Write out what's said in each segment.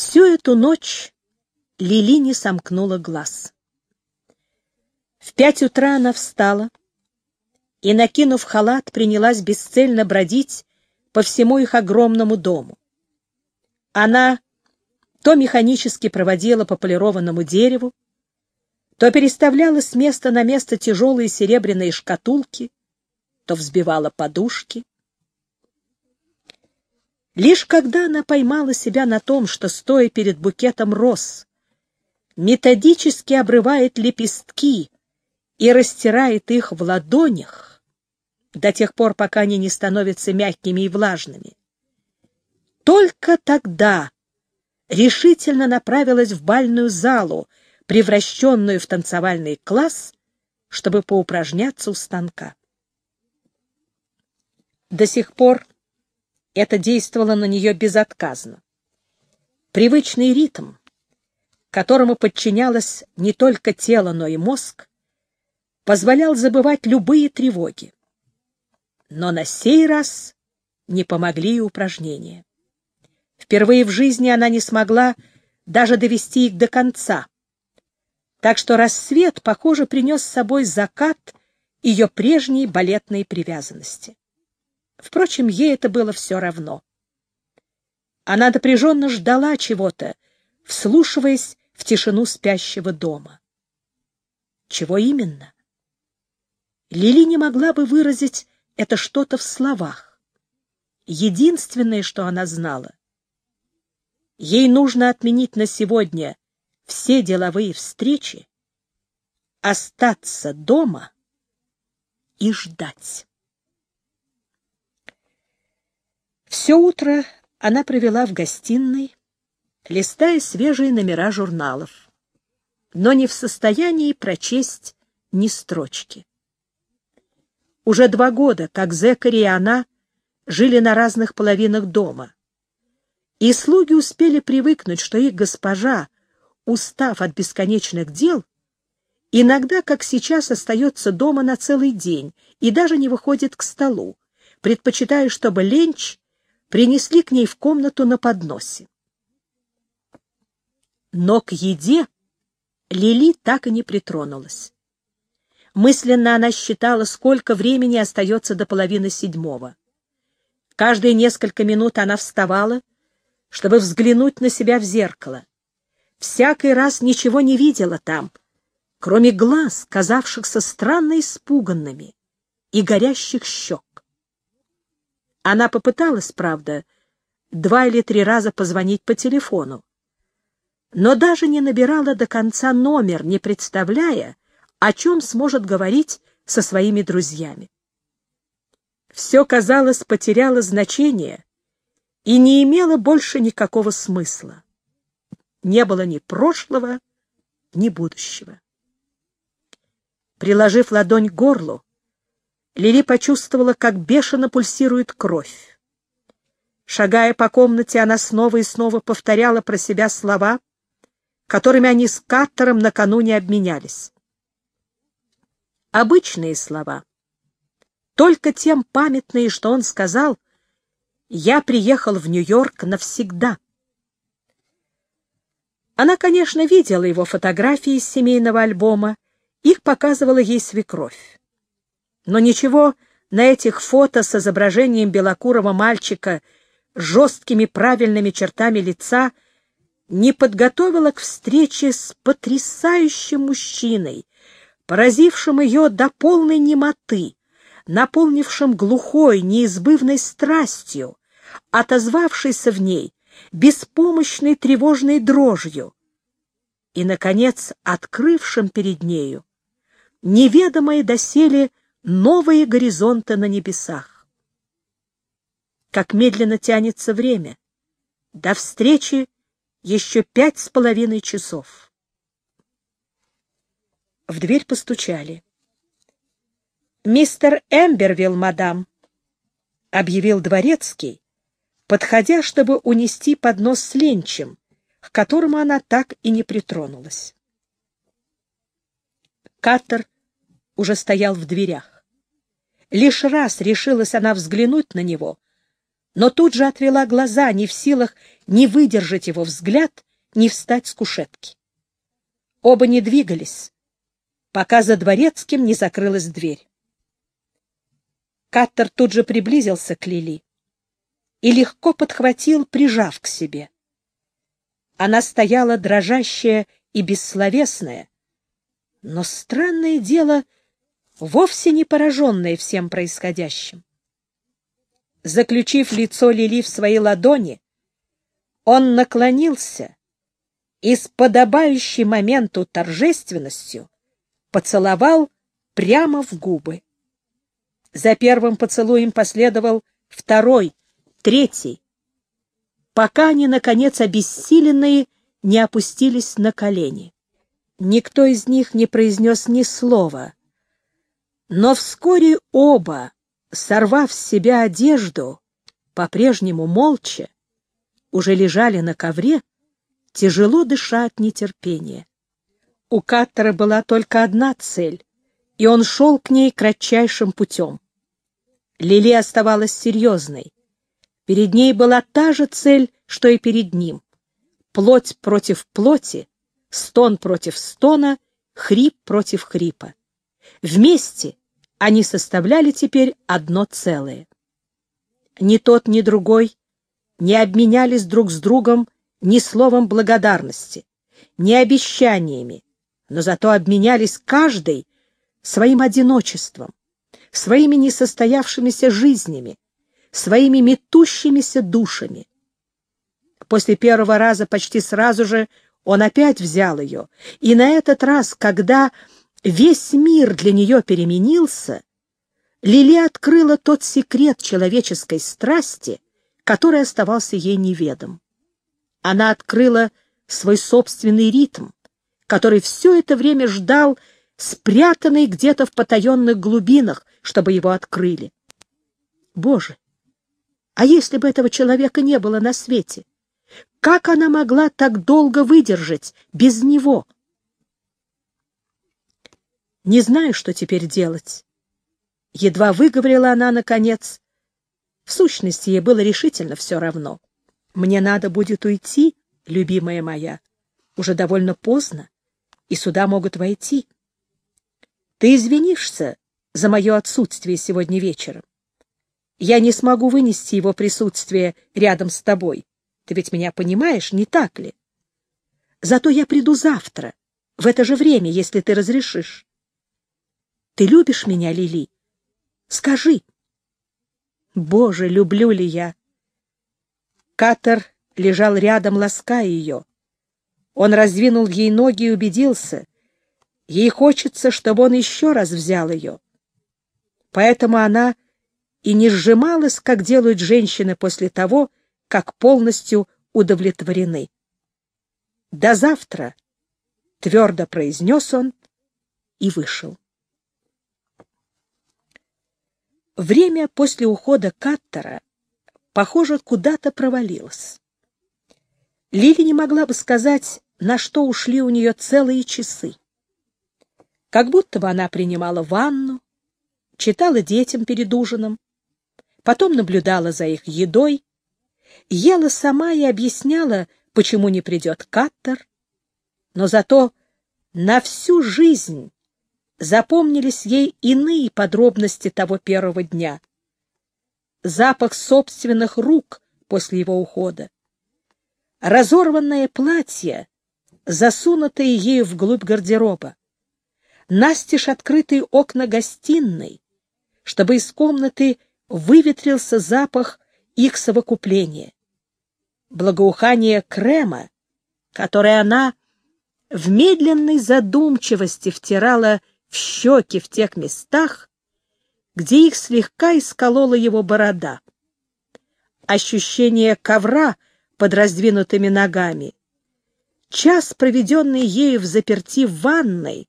Всю эту ночь Лили не сомкнула глаз. В пять утра она встала и, накинув халат, принялась бесцельно бродить по всему их огромному дому. Она то механически проводила по полированному дереву, то переставляла с места на место тяжелые серебряные шкатулки, то взбивала подушки. Лишь когда она поймала себя на том, что, стоя перед букетом роз, методически обрывает лепестки и растирает их в ладонях, до тех пор, пока они не становятся мягкими и влажными, только тогда решительно направилась в бальную залу, превращенную в танцевальный класс, чтобы поупражняться у станка. До сих пор это действовало на нее безотказно. Привычный ритм, которому подчинялось не только тело, но и мозг, позволял забывать любые тревоги. Но на сей раз не помогли и упражнения. Впервые в жизни она не смогла даже довести их до конца. Так что рассвет, похоже, принес с собой закат ее прежней балетной привязанности. Впрочем, ей это было все равно. Она напряженно ждала чего-то, вслушиваясь в тишину спящего дома. Чего именно? Лили не могла бы выразить это что-то в словах. Единственное, что она знала, Ей нужно отменить на сегодня все деловые встречи, остаться дома и ждать. Все утро она провела в гостиной, листая свежие номера журналов, но не в состоянии прочесть ни строчки. Уже два года, как Зекари и она жили на разных половинах дома — и слуги успели привыкнуть, что их госпожа, устав от бесконечных дел, иногда, как сейчас, остается дома на целый день и даже не выходит к столу, предпочитая, чтобы ленч принесли к ней в комнату на подносе. Но к еде Лили так и не притронулась. Мысленно она считала, сколько времени остается до половины седьмого. Каждые несколько минут она вставала, чтобы взглянуть на себя в зеркало. Всякий раз ничего не видела там, кроме глаз, казавшихся странно испуганными, и горящих щек. Она попыталась, правда, два или три раза позвонить по телефону, но даже не набирала до конца номер, не представляя, о чем сможет говорить со своими друзьями. Все, казалось, потеряло значение, и не имело больше никакого смысла. Не было ни прошлого, ни будущего. Приложив ладонь к горлу, Лили почувствовала, как бешено пульсирует кровь. Шагая по комнате, она снова и снова повторяла про себя слова, которыми они с Каттером накануне обменялись. Обычные слова, только тем памятные, что он сказал, я приехал в Нью-Йорк навсегда. Она, конечно, видела его фотографии из семейного альбома, их показывала ей свекровь. Но ничего на этих фото с изображением белокурого мальчика жесткими правильными чертами лица не подготовила к встрече с потрясающим мужчиной, поразившим ее до полной немоты, наполнившим глухой, неизбывной страстью, отозвавшейся в ней беспомощной тревожной дрожью и, наконец, открывшим перед нею неведомые доселе новые горизонты на небесах. Как медленно тянется время. До встречи еще пять с половиной часов. В дверь постучали. «Мистер Эмбервилл, мадам», — объявил дворецкий, подходя, чтобы унести поднос с ленчем, к которому она так и не притронулась. Каттер уже стоял в дверях. Лишь раз решилась она взглянуть на него, но тут же отвела глаза, не в силах ни выдержать его взгляд, ни встать с кушетки. Оба не двигались, пока за дворецким не закрылась дверь. Каттер тут же приблизился к Лили и легко подхватил, прижав к себе. Она стояла дрожащая и бессловесная, но странное дело, вовсе не пораженная всем происходящим. Заключив лицо Лили в свои ладони, он наклонился и с подобающей моменту торжественностью поцеловал прямо в губы. За первым поцелуем последовал второй, третий, пока они, наконец, обессиленные, не опустились на колени. Никто из них не произнес ни слова, но вскоре оба, сорвав с себя одежду, по-прежнему молча, уже лежали на ковре, тяжело дыша от нетерпения. У Каттера была только одна цель, и он шел к ней кратчайшим путем. Лили оставалась серьезной. Перед ней была та же цель, что и перед ним. Плоть против плоти, стон против стона, хрип против хрипа. Вместе они составляли теперь одно целое. Ни тот, ни другой не обменялись друг с другом ни словом благодарности, ни обещаниями, но зато обменялись каждый своим одиночеством, своими несостоявшимися жизнями, своими метущимися душами. После первого раза почти сразу же он опять взял ее, и на этот раз, когда весь мир для нее переменился, Лили открыла тот секрет человеческой страсти, который оставался ей неведом. Она открыла свой собственный ритм, который все это время ждал, спрятанный где-то в потаенных глубинах, чтобы его открыли. Боже, а если бы этого человека не было на свете? Как она могла так долго выдержать без него? Не знаю, что теперь делать. Едва выговорила она, наконец. В сущности, ей было решительно все равно. Мне надо будет уйти, любимая моя. Уже довольно поздно, и сюда могут войти. Ты извинишься за мое отсутствие сегодня вечером? Я не смогу вынести его присутствие рядом с тобой. Ты ведь меня понимаешь, не так ли? Зато я приду завтра, в это же время, если ты разрешишь. Ты любишь меня, Лили? Скажи. Боже, люблю ли я? Катер лежал рядом, лаская ее. Он раздвинул ей ноги и убедился. Ей хочется, чтобы он еще раз взял ее. Поэтому она и не сжималась, как делают женщины после того, как полностью удовлетворены. «До завтра!» — твердо произнес он и вышел. Время после ухода Каттера, похоже, куда-то провалилось. Лили не могла бы сказать, на что ушли у нее целые часы. Как будто бы она принимала ванну, читала детям перед ужином, потом наблюдала за их едой, ела сама и объясняла, почему не придет Каттер, но зато на всю жизнь запомнились ей иные подробности того первого дня. Запах собственных рук после его ухода, разорванное платье, засунутое ею вглубь гардероба, настежь открытые окна гостиной, чтобы из комнаты выветрился запах их совокупления, благоухание крема, которое она в медленной задумчивости втирала в щеки в тех местах, где их слегка исколола его борода. Ощущение ковра под раздвинутыми ногами, час, проведенный ею в заперти в ванной,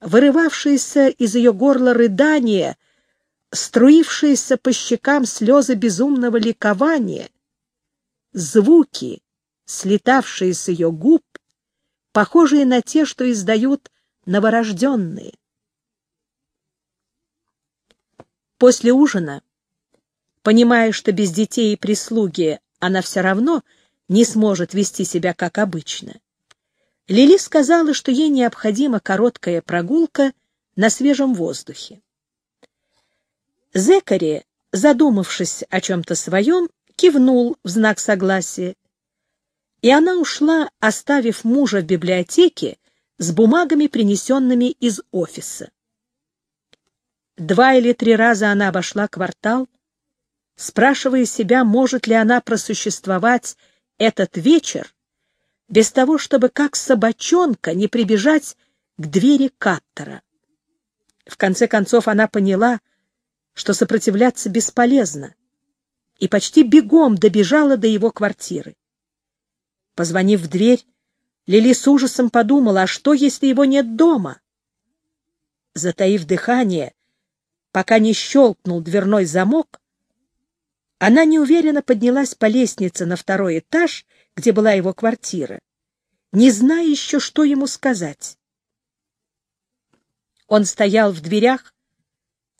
вырывавшиеся из ее горла рыдания, струившиеся по щекам слезы безумного ликования, звуки, слетавшие с ее губ, похожие на те, что издают новорожденные. После ужина, понимая, что без детей и прислуги она все равно не сможет вести себя как обычно. Лили сказала, что ей необходима короткая прогулка на свежем воздухе. Зекари, задумавшись о чем-то своем, кивнул в знак согласия, и она ушла, оставив мужа в библиотеке с бумагами, принесенными из офиса. Два или три раза она обошла квартал, спрашивая себя, может ли она просуществовать этот вечер без того, чтобы как собачонка не прибежать к двери Каттера. В конце концов она поняла, что сопротивляться бесполезно, и почти бегом добежала до его квартиры. Позвонив в дверь, Лили с ужасом подумала, а что, если его нет дома? Затаив дыхание, пока не щелкнул дверной замок, она неуверенно поднялась по лестнице на второй этаж, где была его квартира, не зная еще, что ему сказать. Он стоял в дверях,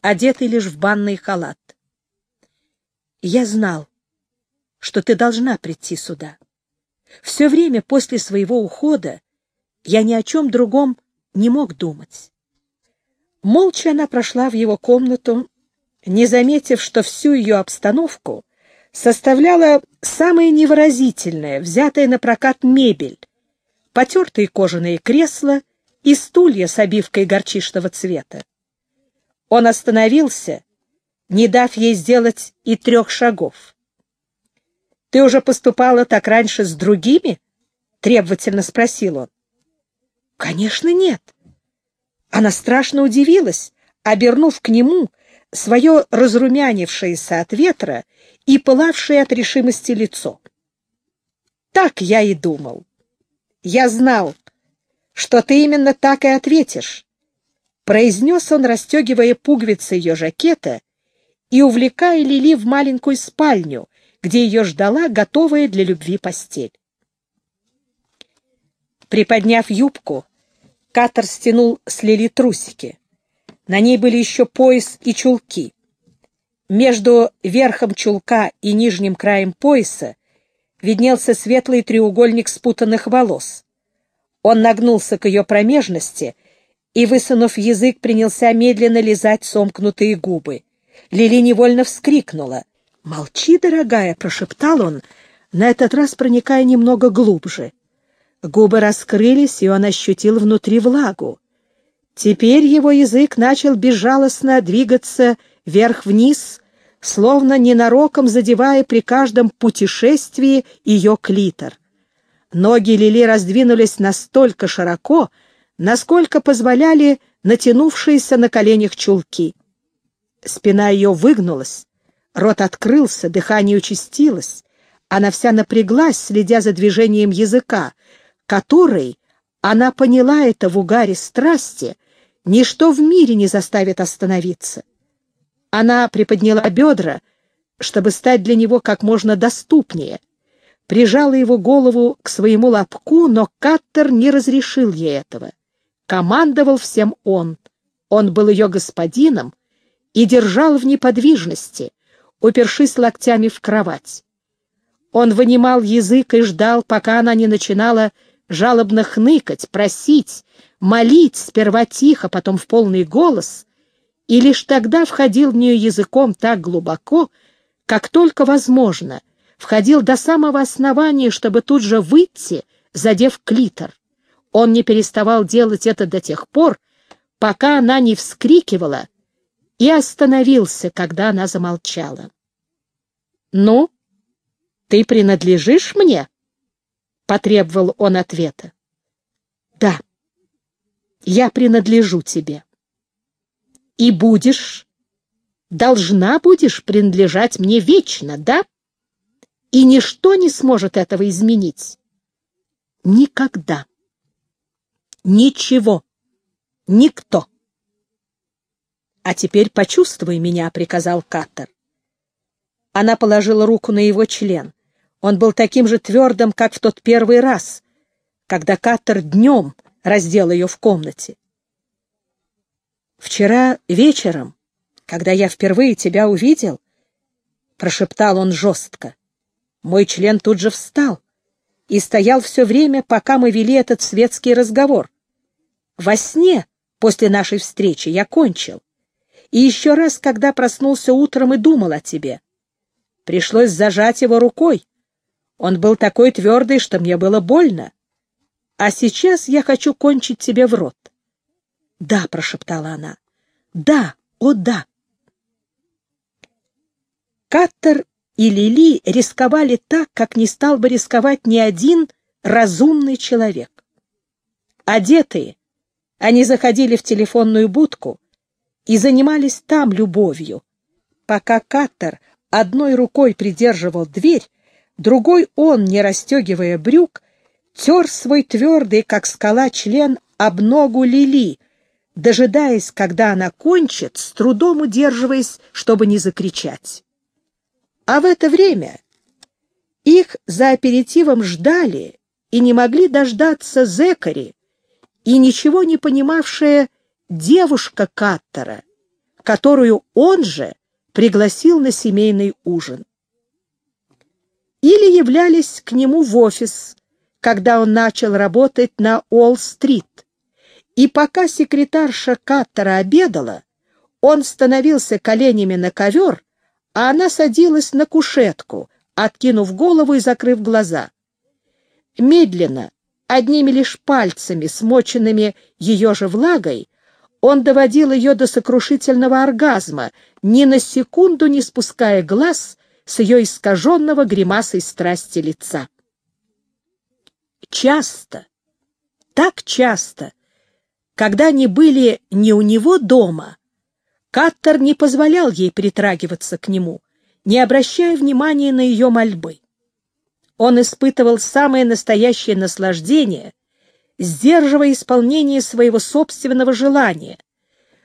одетый лишь в банный халат. «Я знал, что ты должна прийти сюда. Все время после своего ухода я ни о чем другом не мог думать. Молча она прошла в его комнату, не заметив, что всю ее обстановку составляла самое невыразительное, взятая на прокат мебель, потертые кожаные кресла и стулья с обивкой горчичного цвета. Он остановился, не дав ей сделать и трех шагов. Ты уже поступала так раньше с другими? Требовательно спросил он. Конечно, нет. Она страшно удивилась, обернув к нему свое разрумянившееся от ветра и пылавшее от решимости лицо. Так я и думал. Я знал, что ты именно так и ответишь, произнес он, расстегивая пуговицы ее жакета и увлекая Лили в маленькую спальню, где ее ждала готовая для любви постель. Приподняв юбку, Катер стянул с Лили трусики. На ней были еще пояс и чулки. Между верхом чулка и нижним краем пояса виднелся светлый треугольник спутанных волос. Он нагнулся к ее промежности и, высунув язык, принялся медленно лизать сомкнутые губы. Лили невольно вскрикнула. «Молчи, дорогая!» — прошептал он, на этот раз проникая немного глубже. Губы раскрылись, и он ощутил внутри влагу. Теперь его язык начал безжалостно двигаться вверх-вниз, словно ненароком задевая при каждом путешествии ее клитор. Ноги Лили раздвинулись настолько широко, насколько позволяли натянувшиеся на коленях чулки. Спина ее выгнулась, Рот открылся, дыхание участилось. Она вся напряглась, следя за движением языка, который, она поняла это в угаре страсти, ничто в мире не заставит остановиться. Она приподняла бедра, чтобы стать для него как можно доступнее, прижала его голову к своему лобку, но Каттер не разрешил ей этого. Командовал всем он. Он был ее господином и держал в неподвижности — упершись локтями в кровать. Он вынимал язык и ждал, пока она не начинала жалобно хныкать, просить, молить, сперва тихо, потом в полный голос, и лишь тогда входил в нее языком так глубоко, как только возможно, входил до самого основания, чтобы тут же выйти, задев клитор. Он не переставал делать это до тех пор, пока она не вскрикивала и остановился, когда она замолчала. «Ну, ты принадлежишь мне?» — потребовал он ответа. «Да, я принадлежу тебе. И будешь, должна будешь принадлежать мне вечно, да? И ничто не сможет этого изменить. Никогда. Ничего. Никто. «А теперь почувствуй меня», — приказал Каттер. Она положила руку на его член. Он был таким же твердым, как в тот первый раз, когда Каттер днем раздел ее в комнате. «Вчера вечером, когда я впервые тебя увидел, прошептал он жестко. Мой член тут же встал и стоял все время, пока мы вели этот светский разговор. Во сне, после нашей встречи, я кончил. И еще раз, когда проснулся утром и думал о тебе. Пришлось зажать его рукой. Он был такой твердый, что мне было больно. А сейчас я хочу кончить тебе в рот. — Да, — прошептала она. — Да, о да. Каттер и Лили рисковали так, как не стал бы рисковать ни один разумный человек. Одетые, они заходили в телефонную будку и занимались там любовью, пока Каттер одной рукой придерживал дверь, другой он, не расстегивая брюк, тер свой твердый, как скала, член об ногу Лили, дожидаясь, когда она кончит, с трудом удерживаясь, чтобы не закричать. А в это время их за аперитивом ждали и не могли дождаться зекари и ничего не понимавшая девушка Каттера, которую он же пригласил на семейный ужин. Или являлись к нему в офис, когда он начал работать на Уолл-стрит. И пока секретарша Каттера обедала, он становился коленями на ковер а она садилась на кушетку, откинув голову и закрыв глаза. Медленно, одними лишь пальцами, смоченными ее же влагой, он доводил ее до сокрушительного оргазма, ни на секунду не спуская глаз с ее искаженного гримасой страсти лица. Часто, так часто, когда они были не у него дома, Каттер не позволял ей притрагиваться к нему, не обращая внимания на ее мольбы. Он испытывал самое настоящее наслаждение, сдерживая исполнение своего собственного желания,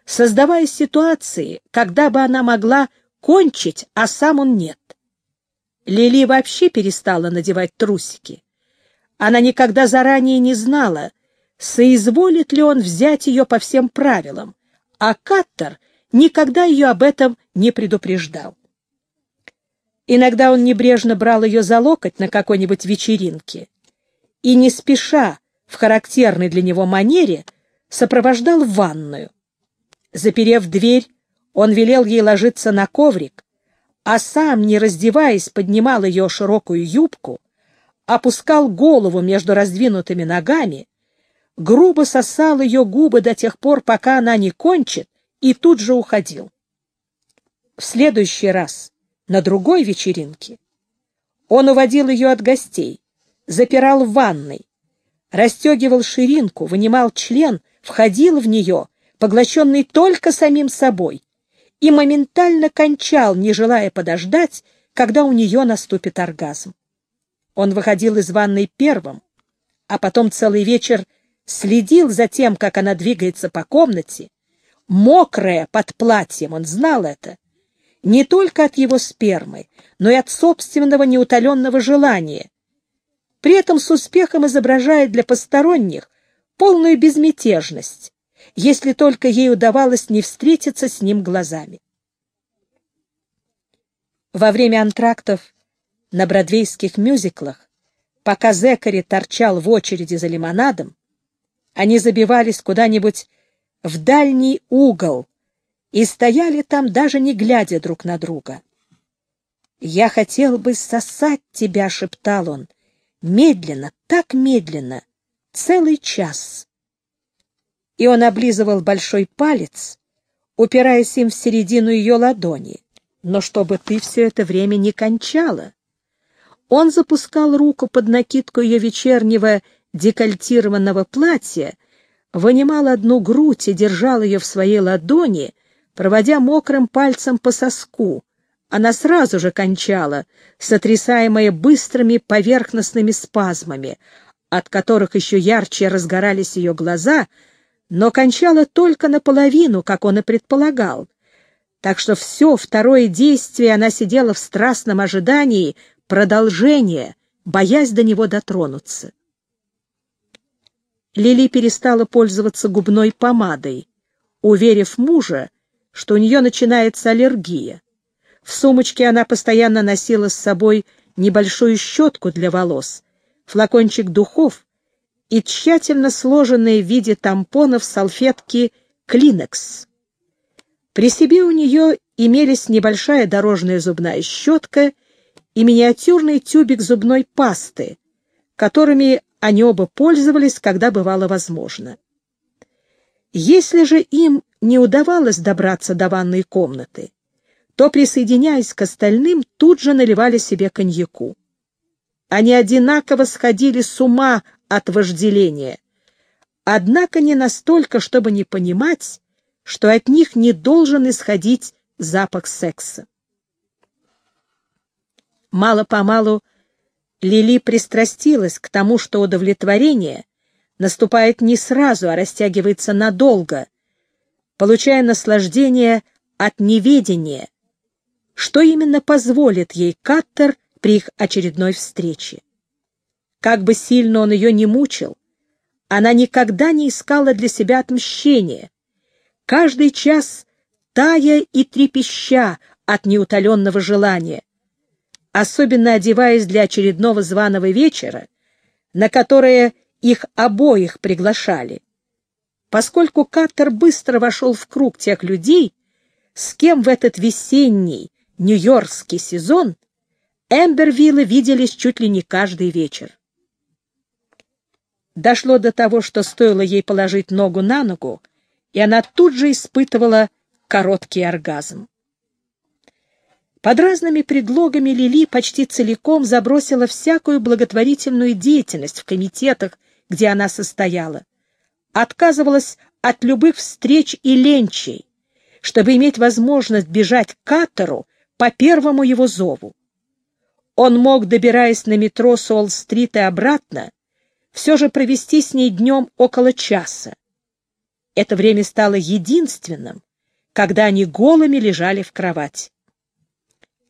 создавая ситуации, когда бы она могла кончить, а сам он нет. Лили вообще перестала надевать трусики. Она никогда заранее не знала, соизволит ли он взять ее по всем правилам, а Каттер никогда ее об этом не предупреждал. Иногда он небрежно брал ее за локоть на какой-нибудь вечеринке и, не спеша, в характерной для него манере, сопровождал в ванную. Заперев дверь, он велел ей ложиться на коврик, а сам, не раздеваясь, поднимал ее широкую юбку, опускал голову между раздвинутыми ногами, грубо сосал ее губы до тех пор, пока она не кончит, и тут же уходил. В следующий раз, на другой вечеринке, он уводил ее от гостей, запирал в ванной, расстегивал ширинку, вынимал член, входил в нее, поглощенный только самим собой, и моментально кончал, не желая подождать, когда у нее наступит оргазм. Он выходил из ванной первым, а потом целый вечер следил за тем, как она двигается по комнате, мокрая под платьем, он знал это, не только от его спермы, но и от собственного неутоленного желания, при этом с успехом изображает для посторонних полную безмятежность, если только ей удавалось не встретиться с ним глазами. Во время антрактов на бродвейских мюзиклах, пока Зекари торчал в очереди за лимонадом, они забивались куда-нибудь в дальний угол и стояли там, даже не глядя друг на друга. «Я хотел бы сосать тебя», — шептал он, — «медленно, так медленно, целый час». И он облизывал большой палец, упираясь им в середину ее ладони, но чтобы ты все это время не кончала. Он запускал руку под накидку ее вечернего декольтированного платья, вынимал одну грудь и держал ее в своей ладони, проводя мокрым пальцем по соску. Она сразу же кончала, сотрясаемая быстрыми поверхностными спазмами, от которых еще ярче разгорались ее глаза, но кончала только наполовину, как он и предполагал. Так что все второе действие она сидела в страстном ожидании продолжения, боясь до него дотронуться. Лили перестала пользоваться губной помадой, уверив мужа, что у нее начинается аллергия. В сумочке она постоянно носила с собой небольшую щетку для волос, флакончик духов и тщательно сложенные в виде тампонов салфетки «Клинекс». При себе у нее имелись небольшая дорожная зубная щетка и миниатюрный тюбик зубной пасты, которыми они оба пользовались, когда бывало возможно. Если же им не удавалось добраться до ванной комнаты, то, присоединяясь к остальным, тут же наливали себе коньяку. Они одинаково сходили с ума от вожделения, однако не настолько, чтобы не понимать, что от них не должен исходить запах секса. Мало-помалу Лили пристрастилась к тому, что удовлетворение наступает не сразу, а растягивается надолго, получая наслаждение от неведения, что именно позволит ей Каттер при их очередной встрече. Как бы сильно он ее не мучил, она никогда не искала для себя отмщения, каждый час тая и трепеща от неутоленного желания, особенно одеваясь для очередного званого вечера, на которое их обоих приглашали, поскольку Каттер быстро вошел в круг тех людей, с кем в этот весенний нью-йоркский сезон Эмбервиллы виделись чуть ли не каждый вечер. Дошло до того, что стоило ей положить ногу на ногу, и она тут же испытывала короткий оргазм. Под разными предлогами Лили почти целиком забросила всякую благотворительную деятельность в комитетах, где она состояла, отказывалась от любых встреч и ленчей, чтобы иметь возможность бежать к Каттеру по первому его зову. Он мог, добираясь на метро Солл-стрит и обратно, все же провести с ней днем около часа. Это время стало единственным, когда они голыми лежали в кровати.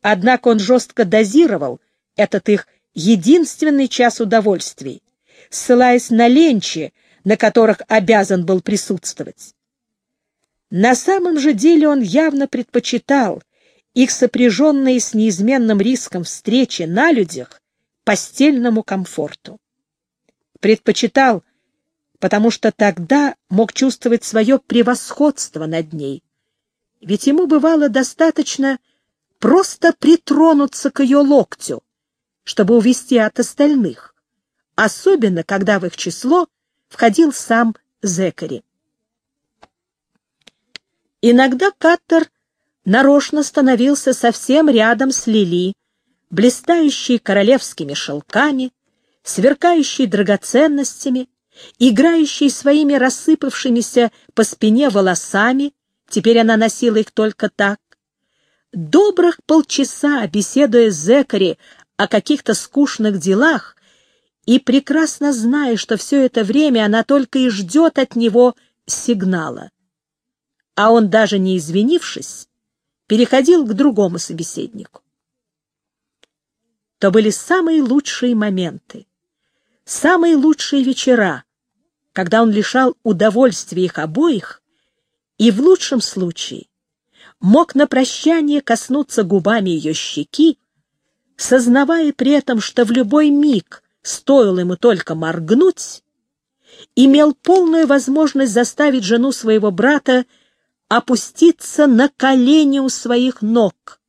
Однако он жестко дозировал этот их единственный час удовольствий, ссылаясь на ленчи, на которых обязан был присутствовать. На самом же деле он явно предпочитал их сопряженные с неизменным риском встречи на людях постельному комфорту. Предпочитал, потому что тогда мог чувствовать свое превосходство над ней, ведь ему бывало достаточно просто притронуться к ее локтю, чтобы увести от остальных, особенно когда в их число входил сам Зекари. Иногда Каттер нарочно становился совсем рядом с Лили, блистающей королевскими шелками, сверкающей драгоценностями, играющей своими рассыпавшимися по спине волосами, теперь она носила их только так, добрых полчаса, беседуя с Зекари о каких-то скучных делах, и прекрасно зная, что все это время она только и ждет от него сигнала. А он, даже не извинившись, переходил к другому собеседнику. То были самые лучшие моменты, самые лучшие вечера, когда он лишал удовольствия их обоих и в лучшем случае мог на прощание коснуться губами ее щеки, сознавая при этом, что в любой миг, стоило ему только моргнуть, имел полную возможность заставить жену своего брата опуститься на колени у своих ног,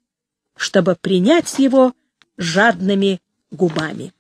чтобы принять его жадными губами.